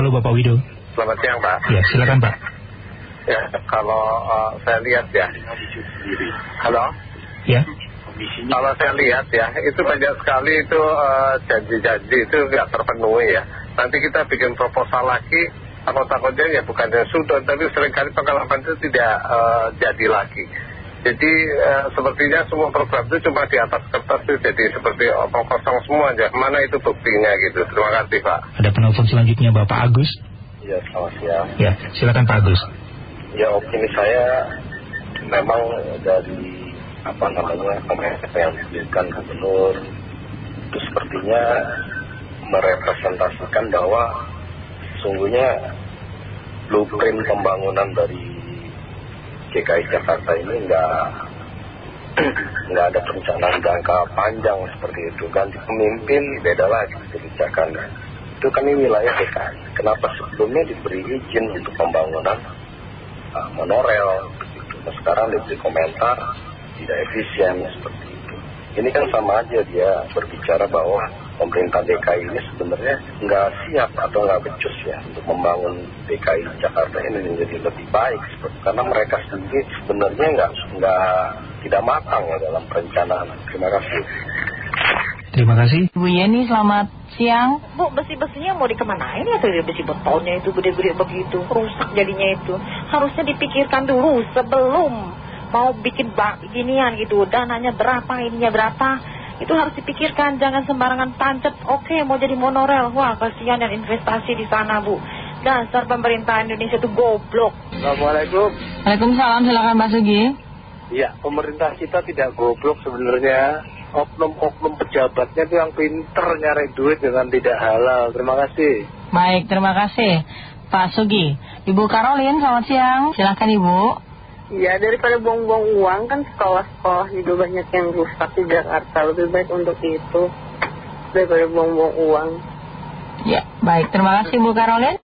Halo Bapak Wido. Selamat siang Pak. Ya, silakan Pak. Ya, kalau uh, saya lihat ya. Halo? Ya. Kalau saya lihat ya, itu banyak sekali itu uh, janji-janji itu nggak terpenuhi ya. Nanti kita bikin proposal lagi, apa takutnya ya bukannya sudah, tapi sering kali pengalaman itu tidak uh, jadi lagi. Jadi uh, sepertinya semua program itu cuma di atas kertas itu jadi seperti omong kosong semua aja. Mana itu buktinya gitu. Terima kasih Pak. Ada penelpon selanjutnya Bapak Agus. Ya, selamat siang. Ya, silakan Pak Agus. Ya opini saya memang dari apa namanya pemerintah yang diberikan gubernur itu sepertinya merepresentasikan bahwa sungguhnya blueprint pembangunan dari DKI Jakarta ini enggak nggak ada perencanaan jangka panjang seperti itu. Ganti pemimpin beda lagi kebijakan itu kan ini wilayah DKI kenapa sebelumnya diberi izin untuk pembangunan uh, monorel begitu. Nah, sekarang diberi komentar tidak efisien seperti itu. Ini kan sama aja dia berbicara bahwa pemerintah DKI ini sebenarnya nggak siap atau nggak becus ya untuk membangun DKI Jakarta ini menjadi lebih baik karena mereka sendiri sebenarnya nggak nggak tidak matang ya dalam perencanaan. Terima kasih. Terima kasih. Bu Yeni, selamat siang. Bu, besi-besinya mau dikemanain ya tuh besi betonnya itu gede-gede begitu, rusak jadinya itu. Harusnya dipikirkan dulu sebelum mau bikin bak ginian gitu, dananya berapa, ininya berapa. Itu harus dipikirkan, jangan sembarangan tancap. Oke, mau jadi monorel, wah kasihan yang investasi di sana Bu. Dasar pemerintah Indonesia itu goblok. Assalamualaikum. Waalaikumsalam, silakan Pak Sugi. Ya, pemerintah kita tidak goblok sebenarnya. Oknum-oknum pejabatnya itu yang pinter nyari duit dengan tidak halal. Terima kasih. Baik, terima kasih Pak Sugi. Ibu Karolin, selamat siang. Silakan Ibu. Ya daripada buang-buang uang kan sekolah-sekolah juga banyak yang rusak di Jakarta lebih baik untuk itu daripada buang-buang uang. Ya, baik. Terima kasih Bu Karolin.